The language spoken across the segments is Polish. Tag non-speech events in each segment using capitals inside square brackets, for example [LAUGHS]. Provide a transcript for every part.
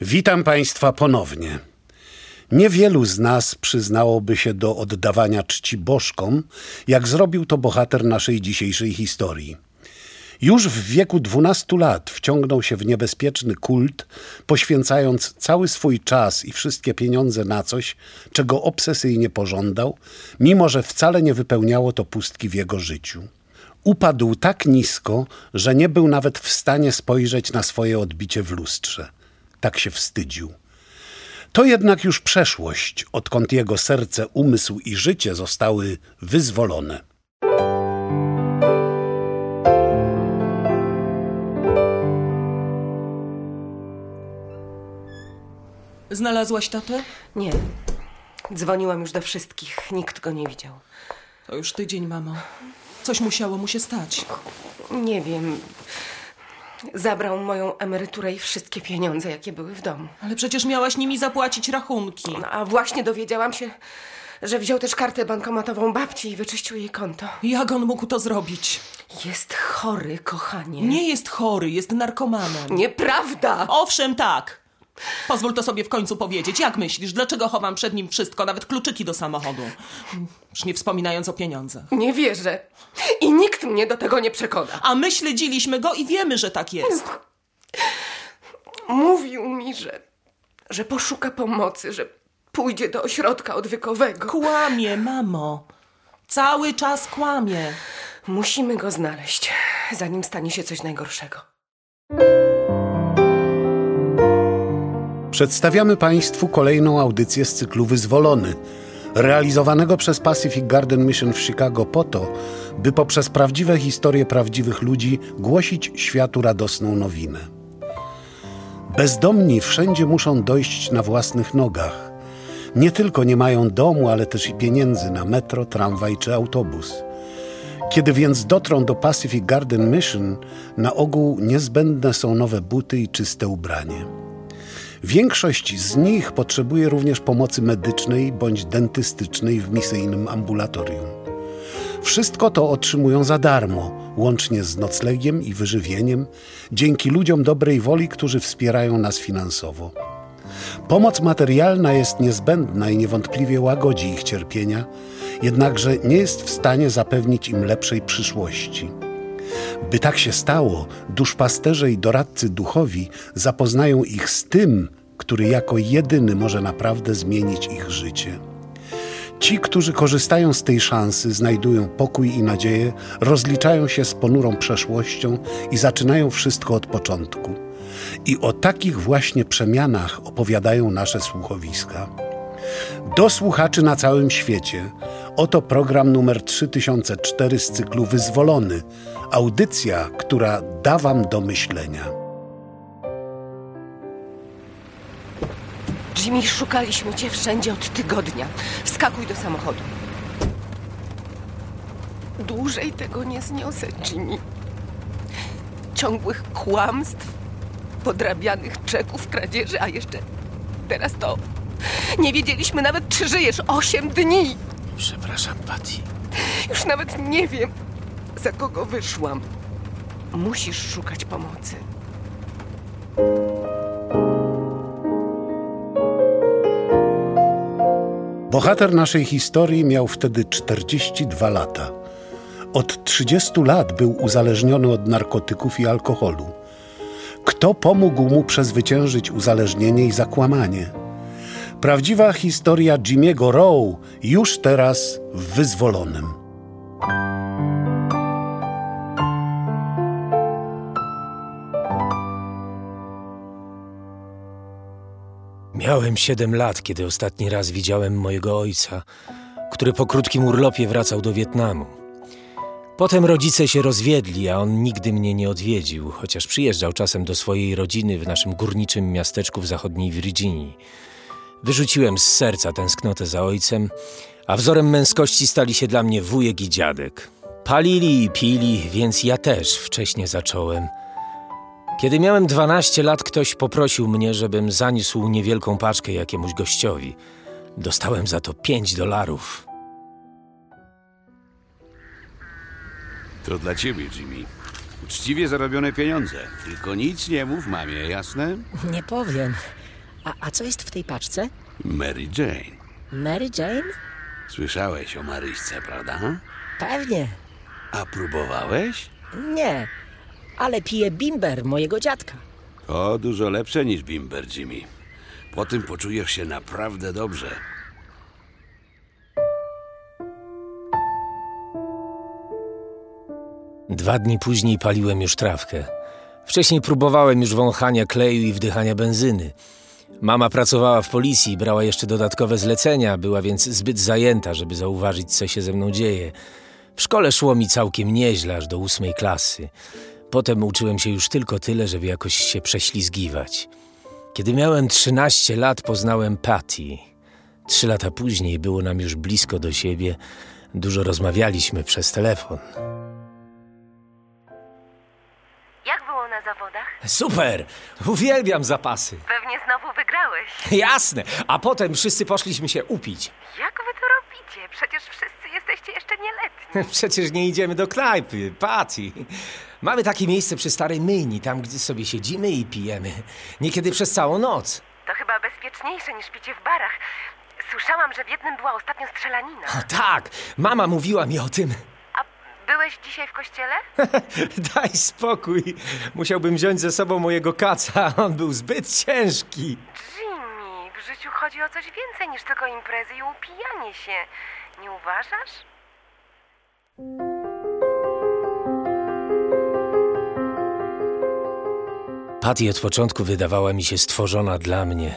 Witam Państwa ponownie. Niewielu z nas przyznałoby się do oddawania czci bożkom, jak zrobił to bohater naszej dzisiejszej historii. Już w wieku 12 lat wciągnął się w niebezpieczny kult, poświęcając cały swój czas i wszystkie pieniądze na coś, czego obsesyjnie pożądał, mimo że wcale nie wypełniało to pustki w jego życiu. Upadł tak nisko, że nie był nawet w stanie spojrzeć na swoje odbicie w lustrze. Tak się wstydził. To jednak już przeszłość, odkąd jego serce, umysł i życie zostały wyzwolone. Znalazłaś tatę? Nie. Dzwoniłam już do wszystkich. Nikt go nie widział. To już tydzień, mamo. Coś musiało mu się stać. Nie wiem. Zabrał moją emeryturę i wszystkie pieniądze, jakie były w domu. Ale przecież miałaś nimi zapłacić rachunki. No, a właśnie dowiedziałam się, że wziął też kartę bankomatową babci i wyczyścił jej konto. Jak on mógł to zrobić? Jest chory, kochanie. Nie jest chory, jest narkomanem. Nieprawda! Owszem, tak. Pozwól to sobie w końcu powiedzieć. Jak myślisz, dlaczego chowam przed nim wszystko, nawet kluczyki do samochodu? Już nie wspominając o pieniądzach. Nie wierzę. I nikt mnie do tego nie przekona. A my śledziliśmy go i wiemy, że tak jest. Mówił mi, że, że poszuka pomocy, że pójdzie do ośrodka odwykowego. Kłamie, mamo. Cały czas kłamie. Musimy go znaleźć, zanim stanie się coś najgorszego. Przedstawiamy Państwu kolejną audycję z cyklu Wyzwolony, realizowanego przez Pacific Garden Mission w Chicago po to, by poprzez prawdziwe historie prawdziwych ludzi głosić światu radosną nowinę. Bezdomni wszędzie muszą dojść na własnych nogach. Nie tylko nie mają domu, ale też i pieniędzy na metro, tramwaj czy autobus. Kiedy więc dotrą do Pacific Garden Mission, na ogół niezbędne są nowe buty i czyste ubranie. Większość z nich potrzebuje również pomocy medycznej bądź dentystycznej w misyjnym ambulatorium. Wszystko to otrzymują za darmo, łącznie z noclegiem i wyżywieniem, dzięki ludziom dobrej woli, którzy wspierają nas finansowo. Pomoc materialna jest niezbędna i niewątpliwie łagodzi ich cierpienia, jednakże nie jest w stanie zapewnić im lepszej przyszłości. By tak się stało, duszpasterze i doradcy duchowi zapoznają ich z tym, który jako jedyny może naprawdę zmienić ich życie. Ci, którzy korzystają z tej szansy, znajdują pokój i nadzieję, rozliczają się z ponurą przeszłością i zaczynają wszystko od początku. I o takich właśnie przemianach opowiadają nasze słuchowiska. Do słuchaczy na całym świecie. Oto program numer 3004 z cyklu Wyzwolony. Audycja, która da Wam do myślenia. Jimmy, szukaliśmy cię wszędzie od tygodnia. Wskakuj do samochodu. Dłużej tego nie zniosę, Jimmy. Ciągłych kłamstw, podrabianych czeków, kradzieży, a jeszcze teraz to. Nie wiedzieliśmy nawet, czy żyjesz. Osiem dni. Przepraszam, Patty. Już nawet nie wiem, za kogo wyszłam. Musisz szukać pomocy. Bohater naszej historii miał wtedy 42 lata. Od 30 lat był uzależniony od narkotyków i alkoholu. Kto pomógł mu przezwyciężyć uzależnienie i zakłamanie? Prawdziwa historia Jimmy'ego Rowe już teraz w wyzwolonym. Miałem siedem lat, kiedy ostatni raz widziałem mojego ojca, który po krótkim urlopie wracał do Wietnamu. Potem rodzice się rozwiedli, a on nigdy mnie nie odwiedził, chociaż przyjeżdżał czasem do swojej rodziny w naszym górniczym miasteczku w zachodniej Virginii. Wyrzuciłem z serca tęsknotę za ojcem, a wzorem męskości stali się dla mnie wujek i dziadek. Palili i pili, więc ja też wcześnie zacząłem. Kiedy miałem 12 lat, ktoś poprosił mnie, żebym zaniósł niewielką paczkę jakiemuś gościowi. Dostałem za to 5 dolarów. To dla ciebie, Jimmy. Uczciwie zarobione pieniądze. Tylko nic nie mów mamie, jasne? Nie powiem. A, a co jest w tej paczce? Mary Jane. Mary Jane? Słyszałeś o Maryśce, prawda? Pewnie. A próbowałeś? Nie, ale piję bimber mojego dziadka. To dużo lepsze niż bimber, Jimmy. Po tym poczujesz się naprawdę dobrze. Dwa dni później paliłem już trawkę. Wcześniej próbowałem już wąchania kleju i wdychania benzyny. Mama pracowała w policji, brała jeszcze dodatkowe zlecenia, była więc zbyt zajęta, żeby zauważyć, co się ze mną dzieje. W szkole szło mi całkiem nieźle, aż do ósmej klasy. Potem uczyłem się już tylko tyle, żeby jakoś się prześlizgiwać. Kiedy miałem 13 lat, poznałem Patty. Trzy lata później było nam już blisko do siebie. Dużo rozmawialiśmy przez telefon. Zawodach? Super! Uwielbiam zapasy. Pewnie znowu wygrałeś. [LAUGHS] Jasne. A potem wszyscy poszliśmy się upić. Jak wy to robicie? Przecież wszyscy jesteście jeszcze nieletni. [LAUGHS] Przecież nie idziemy do knajpy, Patty. Mamy takie miejsce przy Starej Myjni, tam gdzie sobie siedzimy i pijemy. Niekiedy przez całą noc. To chyba bezpieczniejsze niż picie w barach. Słyszałam, że w jednym była ostatnio strzelanina. A tak, mama mówiła mi o tym. Byłeś dzisiaj w kościele? [LAUGHS] Daj spokój. Musiałbym wziąć ze sobą mojego kaca, on był zbyt ciężki. Jimmy, w życiu chodzi o coś więcej niż tylko imprezy i upijanie się. Nie uważasz? Patty od początku wydawała mi się stworzona dla mnie,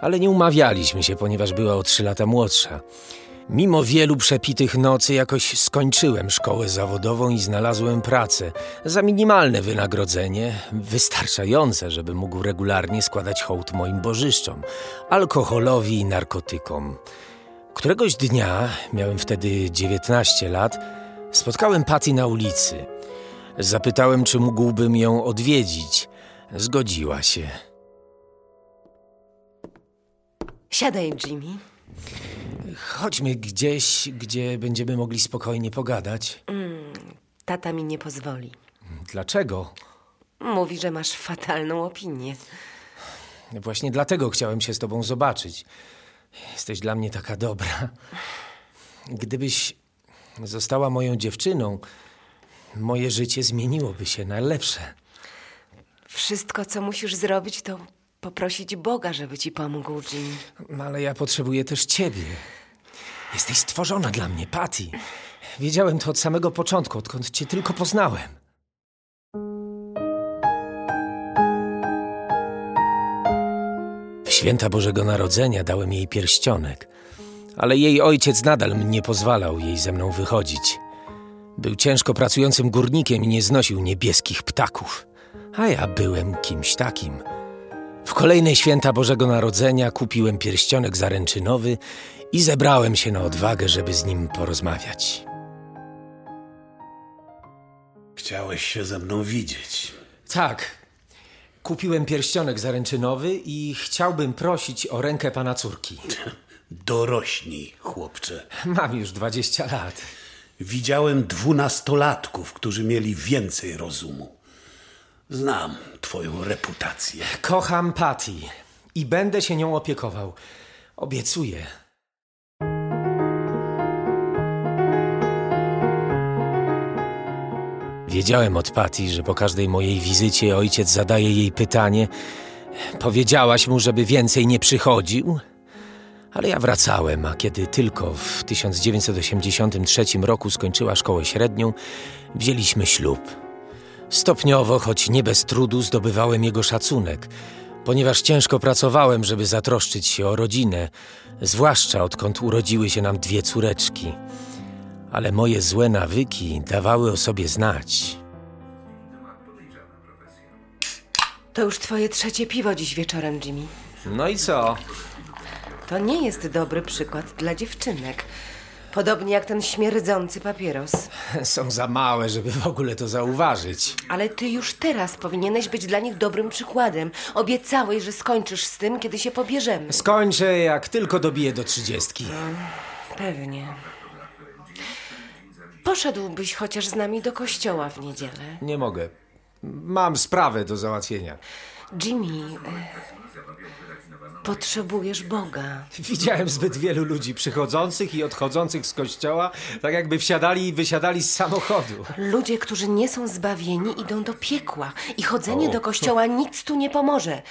ale nie umawialiśmy się, ponieważ była o trzy lata młodsza. Mimo wielu przepitych nocy jakoś skończyłem szkołę zawodową i znalazłem pracę za minimalne wynagrodzenie, wystarczające, żeby mógł regularnie składać hołd moim bożyszczom, alkoholowi i narkotykom. Któregoś dnia, miałem wtedy 19 lat, spotkałem Patty na ulicy. Zapytałem, czy mógłbym ją odwiedzić. Zgodziła się. Siadaj, Jimmy. Chodźmy gdzieś, gdzie będziemy mogli spokojnie pogadać. Tata mi nie pozwoli. Dlaczego? Mówi, że masz fatalną opinię. Właśnie dlatego chciałem się z tobą zobaczyć. Jesteś dla mnie taka dobra. Gdybyś została moją dziewczyną, moje życie zmieniłoby się na lepsze. Wszystko, co musisz zrobić, to poprosić Boga, żeby ci pomógł, Jimmy. Ale ja potrzebuję też ciebie. Jesteś stworzona dla mnie, Patty. Wiedziałem to od samego początku, odkąd cię tylko poznałem. W święta Bożego Narodzenia dałem jej pierścionek, ale jej ojciec nadal nie pozwalał jej ze mną wychodzić. Był ciężko pracującym górnikiem i nie znosił niebieskich ptaków, a ja byłem kimś takim. W kolejne święta Bożego Narodzenia kupiłem pierścionek zaręczynowy i zebrałem się na odwagę, żeby z nim porozmawiać. Chciałeś się ze mną widzieć. Tak, kupiłem pierścionek zaręczynowy i chciałbym prosić o rękę pana córki. [LAUGHS] Dorośnij, chłopcze. Mam już 20 lat. Widziałem dwunastolatków, którzy mieli więcej rozumu. Znam twoją reputację. Kocham Patty i będę się nią opiekował. Obiecuję. Wiedziałem od Patty, że po każdej mojej wizycie ojciec zadaje jej pytanie. Powiedziałaś mu, żeby więcej nie przychodził? Ale ja wracałem, a kiedy tylko w 1983 roku skończyła szkołę średnią, wzięliśmy ślub. Stopniowo, choć nie bez trudu, zdobywałem jego szacunek, ponieważ ciężko pracowałem, żeby zatroszczyć się o rodzinę, zwłaszcza odkąd urodziły się nam dwie córeczki. Ale moje złe nawyki dawały o sobie znać. To już twoje trzecie piwo dziś wieczorem, Jimmy. No i co? To nie jest dobry przykład dla dziewczynek. Podobnie jak ten śmierdzący papieros. [LAUGHS] Są za małe, żeby w ogóle to zauważyć. Ale ty już teraz powinieneś być dla nich dobrym przykładem. Obiecałeś, że skończysz z tym, kiedy się pobierzemy. Skończę, jak tylko dobiję do trzydziestki. Pewnie. Poszedłbyś chociaż z nami do kościoła w niedzielę. Nie mogę. Mam sprawę do załatwienia. Jimmy, Potrzebujesz Boga. Widziałem zbyt wielu ludzi przychodzących i odchodzących z kościoła, tak jakby wsiadali i wysiadali z samochodu. Ludzie, którzy nie są zbawieni, idą do piekła i chodzenie do kościoła nic tu nie pomoże.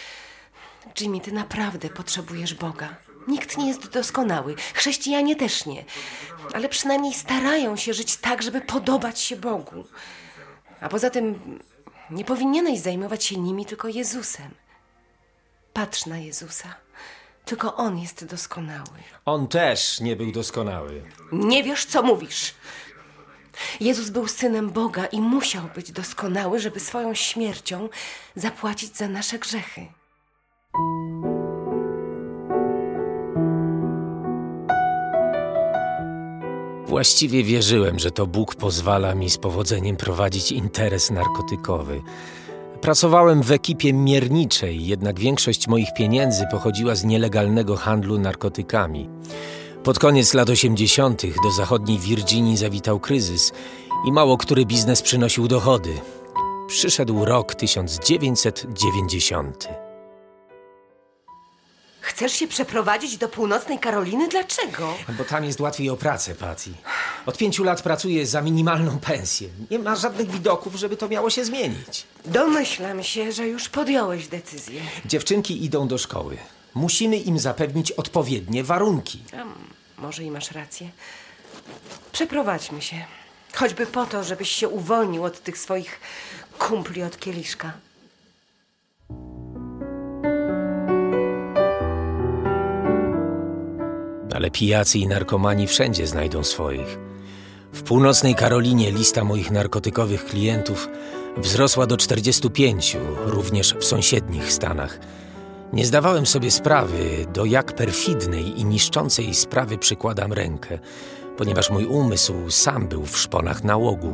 Jimmy, ty naprawdę potrzebujesz Boga. Nikt nie jest doskonały, chrześcijanie też nie, ale przynajmniej starają się żyć tak, żeby podobać się Bogu. A poza tym nie powinieneś zajmować się nimi, tylko Jezusem. Patrz na Jezusa. Tylko On jest doskonały. On też nie był doskonały. Nie wiesz, co mówisz. Jezus był synem Boga i musiał być doskonały, żeby swoją śmiercią zapłacić za nasze grzechy. Właściwie wierzyłem, że to Bóg pozwala mi z powodzeniem prowadzić interes narkotykowy. Pracowałem w ekipie mierniczej, jednak większość moich pieniędzy pochodziła z nielegalnego handlu narkotykami. Pod koniec lat 80. do zachodniej Virginii zawitał kryzys i mało który biznes przynosił dochody. Przyszedł rok 1990. Chcesz się przeprowadzić do północnej Karoliny? Dlaczego? Bo tam jest łatwiej o pracę, Patty. Od pięciu lat pracuję za minimalną pensję. Nie ma żadnych widoków, żeby to miało się zmienić. Domyślam się, że już podjąłeś decyzję. Dziewczynki idą do szkoły. Musimy im zapewnić odpowiednie warunki. A, może i masz rację. Przeprowadźmy się. Choćby po to, żebyś się uwolnił od tych swoich kumpli od kieliszka. Ale pijacy i narkomani wszędzie znajdą swoich. W północnej Karolinie lista moich narkotykowych klientów wzrosła do 45, również w sąsiednich stanach. Nie zdawałem sobie sprawy, do jak perfidnej i niszczącej sprawy przykładam rękę, ponieważ mój umysł sam był w szponach nałogu.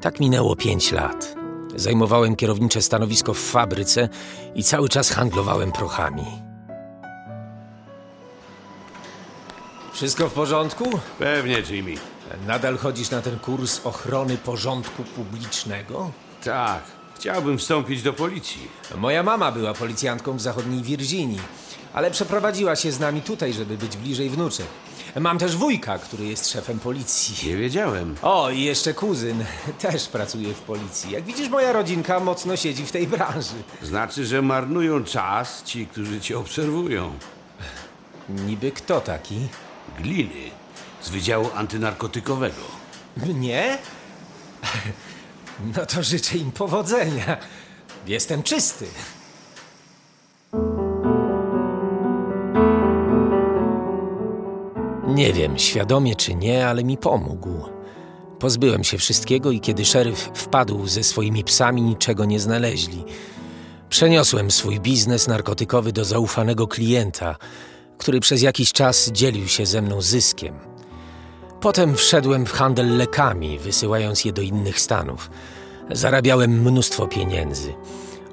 Tak minęło pięć lat. Zajmowałem kierownicze stanowisko w fabryce i cały czas handlowałem prochami. Wszystko w porządku? Pewnie, Jimmy. Nadal chodzisz na ten kurs ochrony porządku publicznego? Tak. Chciałbym wstąpić do policji. Moja mama była policjantką w zachodniej Virginii, ale przeprowadziła się z nami tutaj, żeby być bliżej wnuczek. Mam też wujka, który jest szefem policji. Nie wiedziałem. O, i jeszcze kuzyn [LAUGHS] też pracuje w policji. Jak widzisz, moja rodzinka mocno siedzi w tej branży. Znaczy, że marnują czas ci, którzy cię obserwują. Niby kto taki? Gliny z Wydziału Antynarkotykowego. Mnie? No to życzę im powodzenia. Jestem czysty. Nie wiem, świadomie czy nie, ale mi pomógł. Pozbyłem się wszystkiego i kiedy szeryf wpadł ze swoimi psami, niczego nie znaleźli. Przeniosłem swój biznes narkotykowy do zaufanego klienta, który przez jakiś czas dzielił się ze mną zyskiem. Potem wszedłem w handel lekami, wysyłając je do innych stanów. Zarabiałem mnóstwo pieniędzy.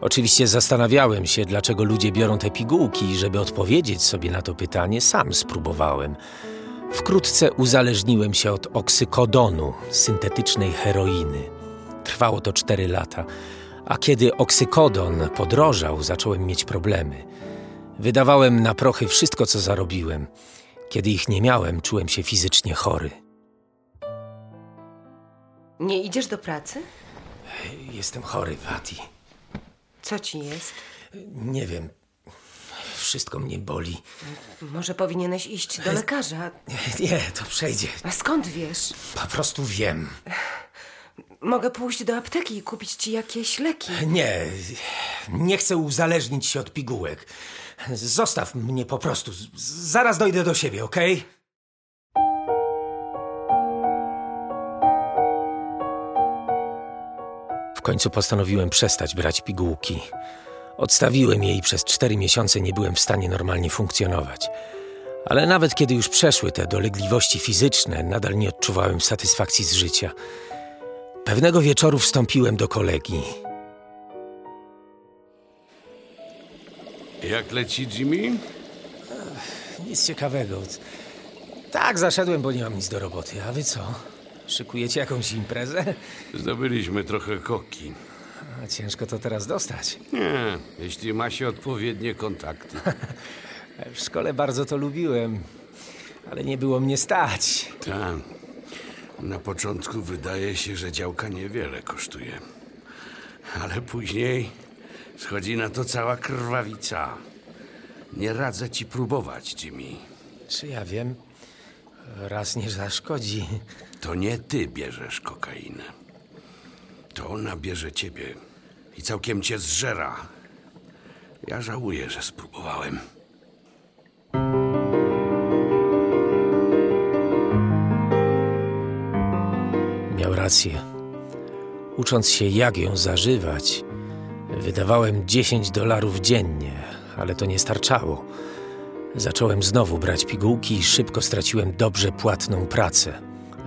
Oczywiście zastanawiałem się, dlaczego ludzie biorą te pigułki, i żeby odpowiedzieć sobie na to pytanie, sam spróbowałem. Wkrótce uzależniłem się od oksykodonu, syntetycznej heroiny. Trwało to cztery lata, a kiedy oksykodon podrożał, zacząłem mieć problemy. Wydawałem na prochy wszystko, co zarobiłem. Kiedy ich nie miałem, czułem się fizycznie chory. Nie idziesz do pracy? Jestem chory, Wati. Co ci jest? Nie wiem. Wszystko mnie boli. Może powinieneś iść do lekarza. [LAUGHS] Nie, to przejdzie. A skąd wiesz? Po prostu wiem. Mogę pójść do apteki i kupić ci jakieś leki. Nie, nie chcę uzależnić się od pigułek. Zostaw mnie po prostu. Zaraz dojdę do siebie, okej? W końcu postanowiłem przestać brać pigułki. Odstawiłem je i przez cztery miesiące nie byłem w stanie normalnie funkcjonować. Ale nawet kiedy już przeszły te dolegliwości fizyczne, nadal nie odczuwałem satysfakcji z życia. Pewnego wieczoru wstąpiłem do kolegi. Jak leci Jimmy? Nic ciekawego. Tak, zaszedłem, bo nie mam nic do roboty. A wy co? Szykujecie jakąś imprezę? Zdobyliśmy trochę koki. A ciężko to teraz dostać. Nie, jeśli ma się odpowiednie kontakty. [LAUGHS] W szkole bardzo to lubiłem, ale nie było mnie stać. Tak. Na początku wydaje się, że działka niewiele kosztuje. Ale później schodzi na to cała krwawica. Nie radzę ci próbować, Jimmy. Czy ja wiem? Raz nie zaszkodzi. To nie ty bierzesz kokainę. To ona bierze ciebie i całkiem cię zżera. Ja żałuję, że spróbowałem. Miał rację. Ucząc się, jak ją zażywać, wydawałem 10 dolarów dziennie, ale to nie starczało. Zacząłem znowu brać pigułki i szybko straciłem dobrze płatną pracę.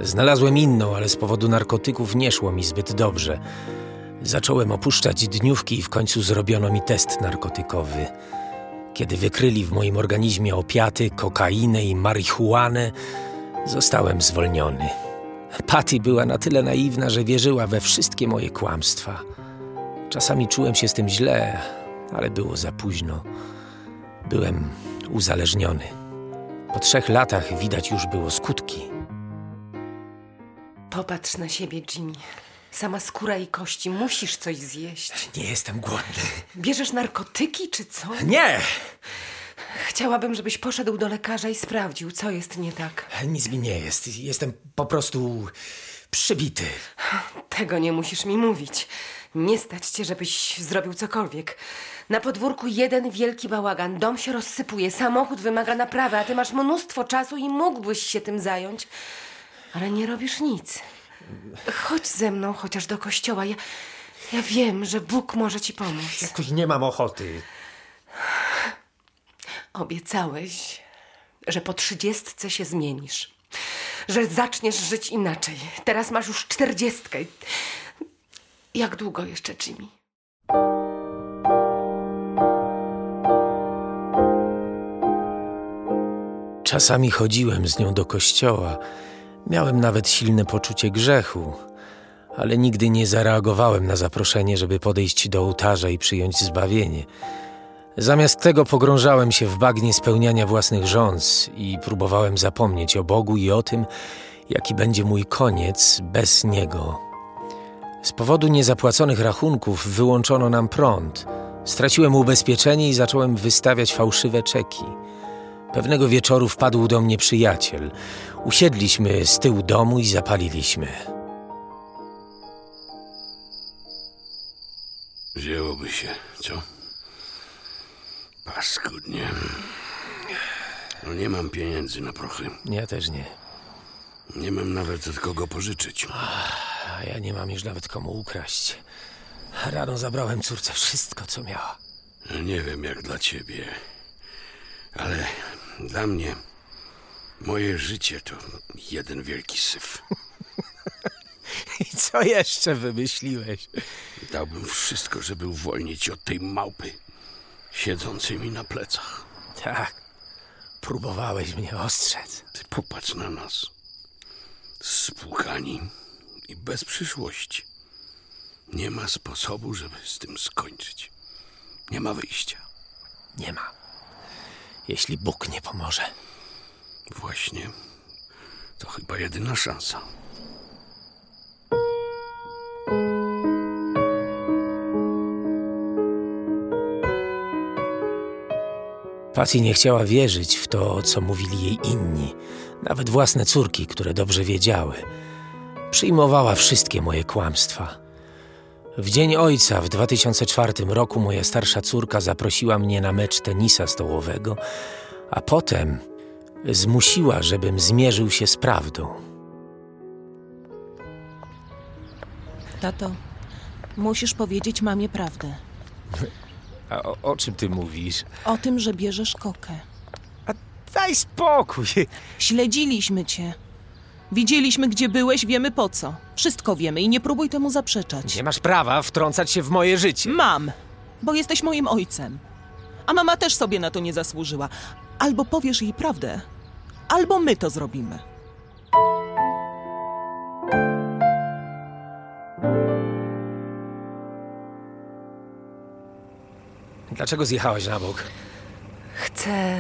Znalazłem inną, ale z powodu narkotyków nie szło mi zbyt dobrze. Zacząłem opuszczać dniówki i w końcu zrobiono mi test narkotykowy. Kiedy wykryli w moim organizmie opiaty, kokainę i marihuanę, zostałem zwolniony. Patty była na tyle naiwna, że wierzyła we wszystkie moje kłamstwa. Czasami czułem się z tym źle, ale było za późno. Byłem uzależniony. Po trzech latach widać już było skutki. Popatrz na siebie, Jimmy. Sama skóra i kości. Musisz coś zjeść. Nie jestem głodny. Bierzesz narkotyki czy co? Nie! Chciałabym, żebyś poszedł do lekarza i sprawdził, co jest nie tak. Nic mi nie jest. Jestem po prostu przybity. Tego nie musisz mi mówić. Nie stać cię, żebyś zrobił cokolwiek. Na podwórku jeden wielki bałagan. Dom się rozsypuje, samochód wymaga naprawy, a ty masz mnóstwo czasu i mógłbyś się tym zająć. Ale nie robisz nic. Chodź ze mną chociaż do kościoła. Ja, ja wiem, że Bóg może ci pomóc. Jakoś nie mam ochoty. Obiecałeś, że po trzydziestce się zmienisz. Że zaczniesz żyć inaczej. Teraz masz już czterdziestkę. Jak długo jeszcze, Jimmy? Czasami chodziłem z nią do kościoła. Miałem nawet silne poczucie grzechu, ale nigdy nie zareagowałem na zaproszenie, żeby podejść do ołtarza i przyjąć zbawienie. Zamiast tego pogrążałem się w bagnie spełniania własnych rządz i próbowałem zapomnieć o Bogu i o tym, jaki będzie mój koniec bez Niego. Z powodu niezapłaconych rachunków wyłączono nam prąd. Straciłem ubezpieczenie i zacząłem wystawiać fałszywe czeki. Pewnego wieczoru wpadł do mnie przyjaciel. Usiedliśmy z tyłu domu i zapaliliśmy. Wzięłoby się, co? Paskudnie. No nie mam pieniędzy na prochy. Ja też nie. Nie mam nawet od kogo pożyczyć. A ja nie mam już nawet komu ukraść. Rano zabrałem córce wszystko, co miała. Nie wiem jak dla ciebie, ale dla mnie moje życie to jeden wielki syf. [LAUGHS] I co jeszcze wymyśliłeś? Dałbym wszystko, żeby uwolnić od tej małpy siedzącej mi na plecach. Tak. Próbowałeś mnie ostrzec. Ty popatrz na nas. Spłukani i bez przyszłości. Nie ma sposobu, żeby z tym skończyć. Nie ma wyjścia. Nie ma. Jeśli Bóg nie pomoże. Właśnie. To chyba jedyna szansa. Patty nie chciała wierzyć w to, co mówili jej inni, nawet własne córki, które dobrze wiedziały. Przyjmowała wszystkie moje kłamstwa. W dzień ojca w 2004 roku moja starsza córka zaprosiła mnie na mecz tenisa stołowego, a potem zmusiła, żebym zmierzył się z prawdą. Tato, musisz powiedzieć mamie prawdę. A o, o czym ty mówisz? O tym, że bierzesz kokę. A daj spokój. Śledziliśmy cię. Widzieliśmy, gdzie byłeś, wiemy po co. Wszystko wiemy i nie próbuj temu zaprzeczać. Nie masz prawa wtrącać się w moje życie. Mam, bo jesteś moim ojcem. A mama też sobie na to nie zasłużyła. Albo powiesz jej prawdę, albo my to zrobimy. Dlaczego zjechałaś na bok? Chcę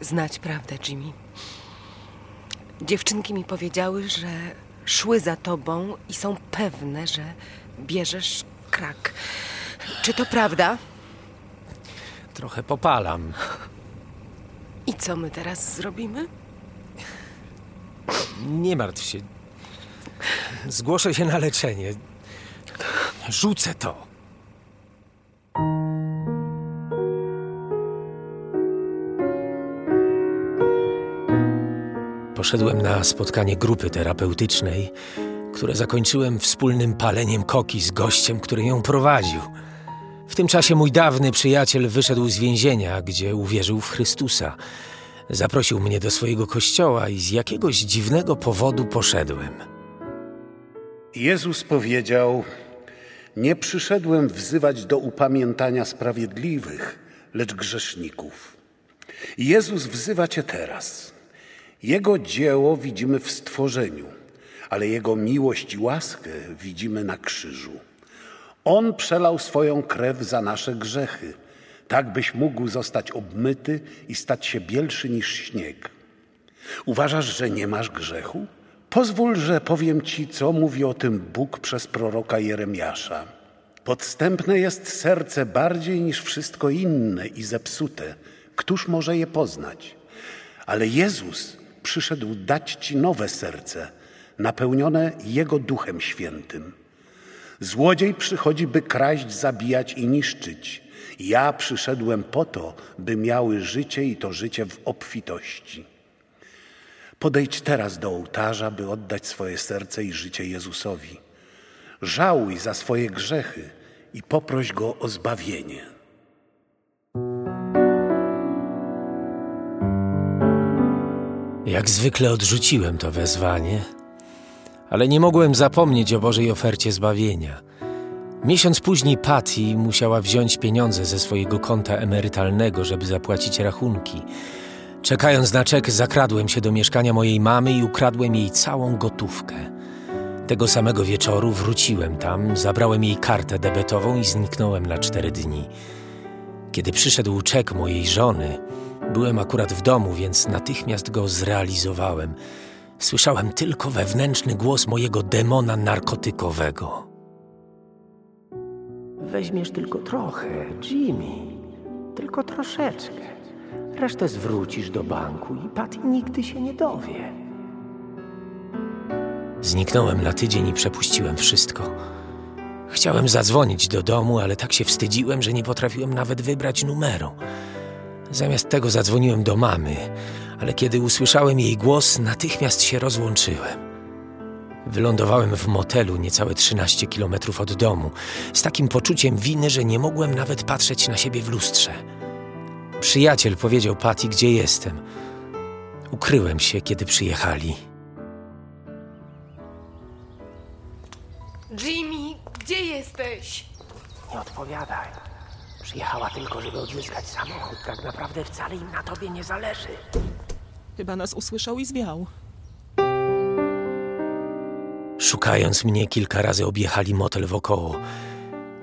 znać prawdę, Jimmy. Dziewczynki mi powiedziały, że szły za tobą i są pewne, że bierzesz krak. Czy to prawda? Trochę popalam. I co my teraz zrobimy? Nie martw się. Zgłoszę się na leczenie. Rzucę to. Poszedłem na spotkanie grupy terapeutycznej, które zakończyłem wspólnym paleniem koki z gościem, który ją prowadził. W tym czasie mój dawny przyjaciel wyszedł z więzienia, gdzie uwierzył w Chrystusa. Zaprosił mnie do swojego kościoła i z jakiegoś dziwnego powodu poszedłem. Jezus powiedział: Nie przyszedłem wzywać do upamiętania sprawiedliwych, lecz grzeszników. Jezus wzywa cię teraz. Jego dzieło widzimy w stworzeniu, ale Jego miłość i łaskę widzimy na krzyżu. On przelał swoją krew za nasze grzechy, tak byś mógł zostać obmyty i stać się bielszy niż śnieg. Uważasz, że nie masz grzechu? Pozwól, że powiem ci, co mówi o tym Bóg przez proroka Jeremiasza. Podstępne jest serce bardziej niż wszystko inne i zepsute. Któż może je poznać? Ale Jezus przyszedł dać ci nowe serce, napełnione Jego Duchem Świętym. Złodziej przychodzi, by kraść, zabijać i niszczyć. Ja przyszedłem po to, by miały życie i to życie w obfitości. Podejdź teraz do ołtarza, by oddać swoje serce i życie Jezusowi. Żałuj za swoje grzechy i poproś Go o zbawienie. Jak zwykle odrzuciłem to wezwanie, ale nie mogłem zapomnieć o Bożej ofercie zbawienia. Miesiąc później Patty musiała wziąć pieniądze ze swojego konta emerytalnego, żeby zapłacić rachunki. Czekając na czek, zakradłem się do mieszkania mojej mamy i ukradłem jej całą gotówkę. Tego samego wieczoru wróciłem tam, zabrałem jej kartę debetową i zniknąłem na cztery dni. Kiedy przyszedł czek mojej żony, byłem akurat w domu, więc natychmiast go zrealizowałem. Słyszałem tylko wewnętrzny głos mojego demona narkotykowego. Weźmiesz tylko trochę, Jimmy. Tylko troszeczkę. Resztę zwrócisz do banku i Patty nigdy się nie dowie. Zniknąłem na tydzień i przepuściłem wszystko. Chciałem zadzwonić do domu, ale tak się wstydziłem, że nie potrafiłem nawet wybrać numeru. Zamiast tego zadzwoniłem do mamy, ale kiedy usłyszałem jej głos, natychmiast się rozłączyłem. Wylądowałem w motelu niecałe 13 kilometrów od domu, z takim poczuciem winy, że nie mogłem nawet patrzeć na siebie w lustrze. Przyjaciel powiedział Patty, gdzie jestem. Ukryłem się, kiedy przyjechali. Jimmy, gdzie jesteś? Nie odpowiadaj. Przyjechała tylko, żeby odzyskać samochód. Tak naprawdę wcale im na tobie nie zależy. Chyba nas usłyszał i zwiał. Szukając mnie, kilka razy objechali motel wokoło.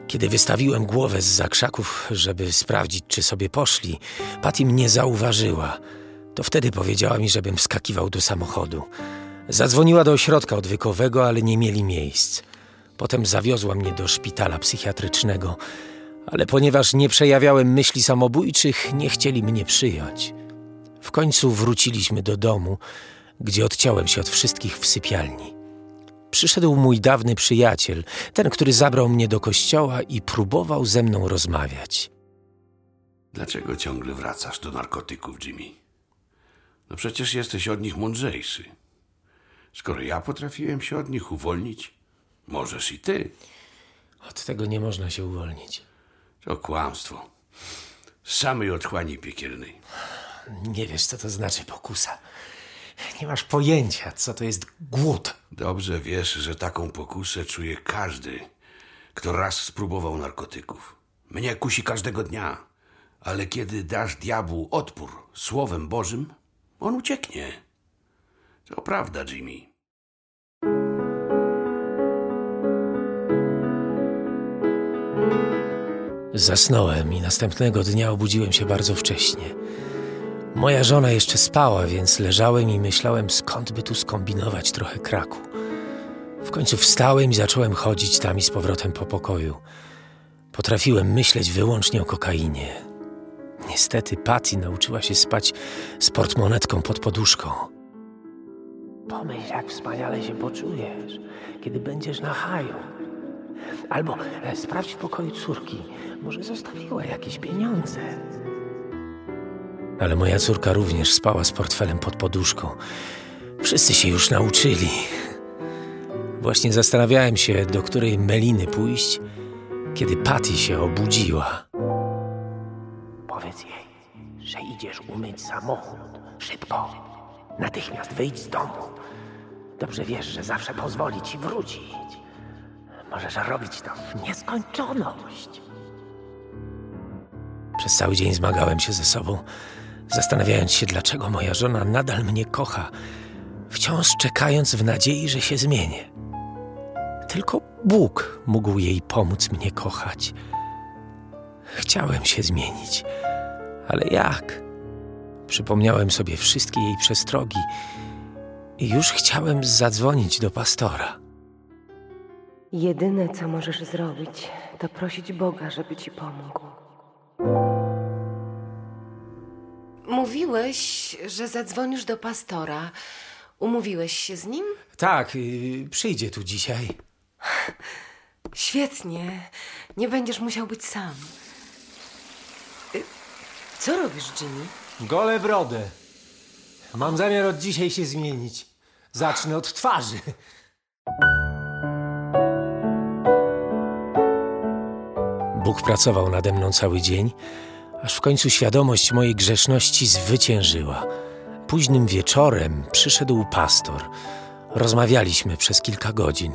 Kiedy wystawiłem głowę z zakrzaków, żeby sprawdzić, czy sobie poszli, Patty mnie zauważyła. To wtedy powiedziała mi, żebym skakiwał do samochodu. Zadzwoniła do ośrodka odwykowego, ale nie mieli miejsc. Potem zawiozła mnie do szpitala psychiatrycznego, ale ponieważ nie przejawiałem myśli samobójczych, nie chcieli mnie przyjąć. W końcu wróciliśmy do domu, gdzie odciąłem się od wszystkich w sypialni. Przyszedł mój dawny przyjaciel, ten, który zabrał mnie do kościoła i próbował ze mną rozmawiać. Dlaczego ciągle wracasz do narkotyków, Jimmy? No przecież jesteś od nich mądrzejszy. Skoro ja potrafiłem się od nich uwolnić, możesz i ty. Od tego nie można się uwolnić. To kłamstwo. Z samej otchłani piekielnej. Nie wiesz, co to znaczy pokusa. Nie masz pojęcia, co to jest głód. Dobrze wiesz, że taką pokusę czuje każdy, kto raz spróbował narkotyków. Mnie kusi każdego dnia, ale kiedy dasz diabłu odpór słowem Bożym, on ucieknie. To prawda, Jimmy. Zasnąłem i następnego dnia obudziłem się bardzo wcześnie. Moja żona jeszcze spała, więc leżałem i myślałem, skąd by tu skombinować trochę kraku. W końcu wstałem i zacząłem chodzić tam i z powrotem po pokoju. Potrafiłem myśleć wyłącznie o kokainie. Niestety Patty nauczyła się spać z portmonetką pod poduszką. Pomyśl, jak wspaniale się poczujesz, kiedy będziesz na haju. Albo e, sprawdź w pokoju córki. Może zostawiła jakieś pieniądze. Ale moja córka również spała z portfelem pod poduszką. Wszyscy się już nauczyli. Właśnie zastanawiałem się, do której meliny pójść, kiedy Patty się obudziła. Powiedz jej, że idziesz umyć samochód. Szybko. Natychmiast wyjdź z domu. Dobrze wiesz, że zawsze pozwoli ci wrócić. Możesz robić to w nieskończoność. Przez cały dzień zmagałem się ze sobą, zastanawiając się, dlaczego moja żona nadal mnie kocha, wciąż czekając w nadziei, że się zmienię. Tylko Bóg mógł jej pomóc mnie kochać. Chciałem się zmienić, ale jak? Przypomniałem sobie wszystkie jej przestrogi i już chciałem zadzwonić do pastora. Jedyne, co możesz zrobić, to prosić Boga, żeby ci pomógł. Mówiłeś, że zadzwonisz do pastora. Umówiłeś się z nim? Tak, przyjdzie tu dzisiaj. Świetnie. Nie będziesz musiał być sam. Y, Co robisz, Jimmy? Gole brodę. Mam zamiar od dzisiaj się zmienić. Zacznę od twarzy. Bóg pracował nade mną cały dzień, aż w końcu świadomość mojej grzeszności zwyciężyła. Późnym wieczorem przyszedł pastor. Rozmawialiśmy przez kilka godzin.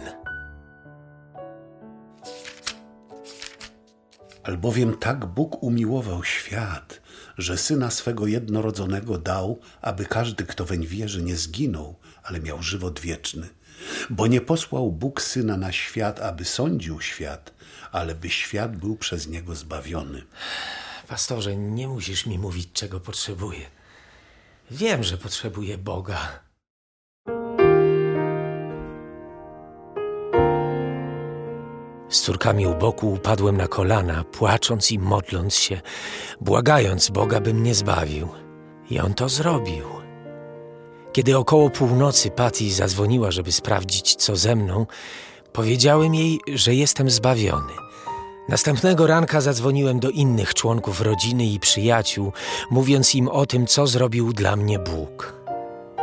Albowiem tak Bóg umiłował świat, że syna swego jednorodzonego dał, aby każdy, kto weń wierzy, nie zginął, ale miał żywot wieczny. Bo nie posłał Bóg syna na świat, aby sądził świat, ale by świat był przez niego zbawiony. Pastorze, nie musisz mi mówić, czego potrzebuję. Wiem, że potrzebuję Boga. Z córkami u boku upadłem na kolana, płacząc i modląc się, błagając Boga, by mnie zbawił. I on to zrobił. Kiedy około północy Patty zadzwoniła, żeby sprawdzić, co ze mną, powiedziałem jej, że jestem zbawiony. Następnego ranka zadzwoniłem do innych członków rodziny i przyjaciół, mówiąc im o tym, co zrobił dla mnie Bóg.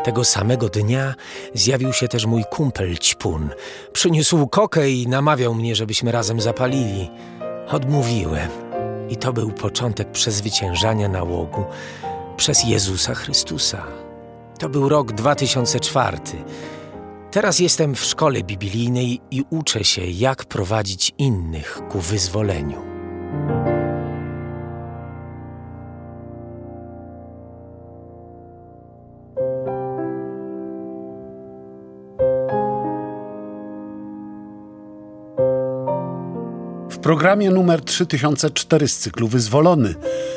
Tego samego dnia zjawił się też mój kumpel Ćpun. Przyniósł kokę i namawiał mnie, żebyśmy razem zapalili. Odmówiłem. I to był początek przezwyciężania nałogu przez Jezusa Chrystusa. To był rok 2004. Teraz jestem w szkole biblijnej i uczę się, jak prowadzić innych ku wyzwoleniu. W programie numer 3004 z cyklu Wyzwolony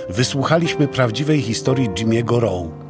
wysłuchaliśmy prawdziwej historii Jimmy'ego Rowe.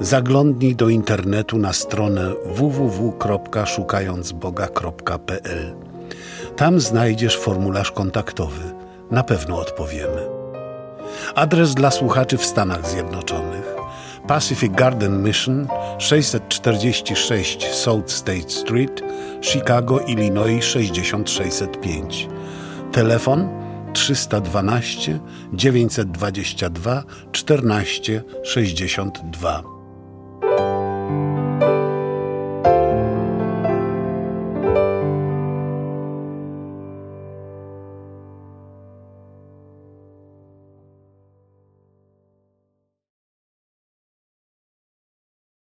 Zaglądnij do internetu na stronę www.szukającboga.pl. Tam znajdziesz formularz kontaktowy. Na pewno odpowiemy. Adres dla słuchaczy w Stanach Zjednoczonych. Pacific Garden Mission 646 South State Street, Chicago, Illinois 6605. Telefon 312 922 14 62.